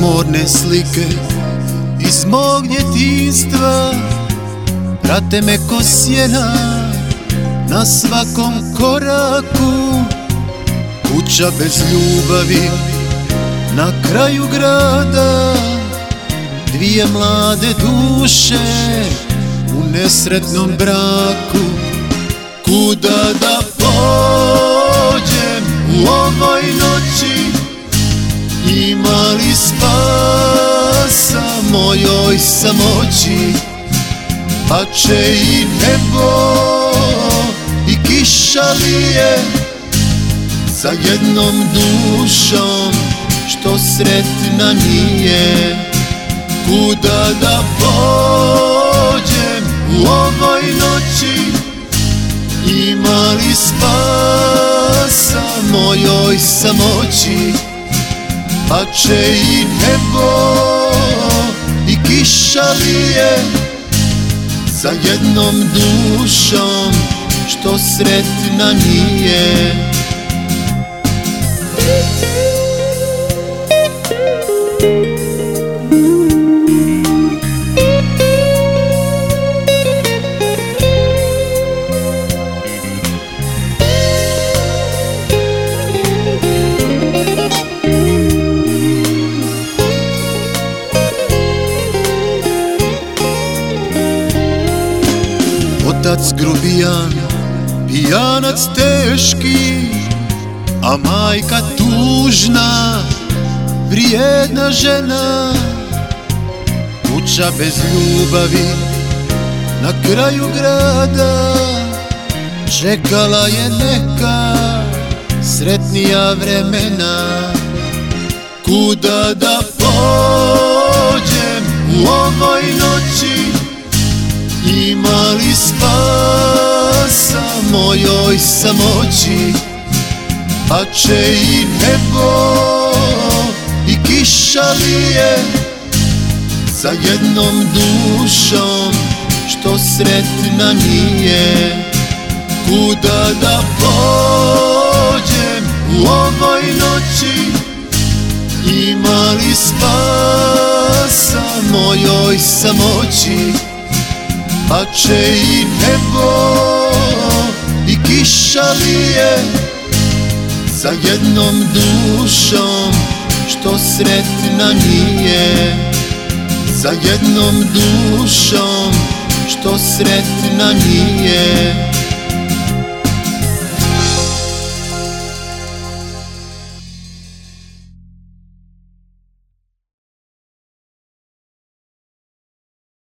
Sumorne slike iz mog djetinstva Prate me ko sjena na svakom koraku. Kuća bez ljubavi na kraju grada. Dvije mlade duše u nesretnom braku. Kuda da pođem u ovoj noći Ima li spasa mojoj samoći Pa će i nebo i kiša lije Za jednom dušom što sretna nije. Kuda da pođem u ovoj noći? Ima li spasa mojoj samoći Pa će i nebo i kiša lije Za jednom dušom što sretna nije Otac grubijan, pijanac teški A majka tužna, vrijedna žena. Kuća bez ljubavi, na kraju grada Čekala je neka sretnija vremena. Kuda da pođem u ovoj noći ima li spasa mojoj samoći Pa će i nebo i kiša lije Za jednom dušom što sretna nije. Kuda da pođem u ovoj noći Ima li spasa mojoj samoći pa će i nebo i kiša lije Za jednom dušom što sretna nije. Za jednom dušom što sretna nije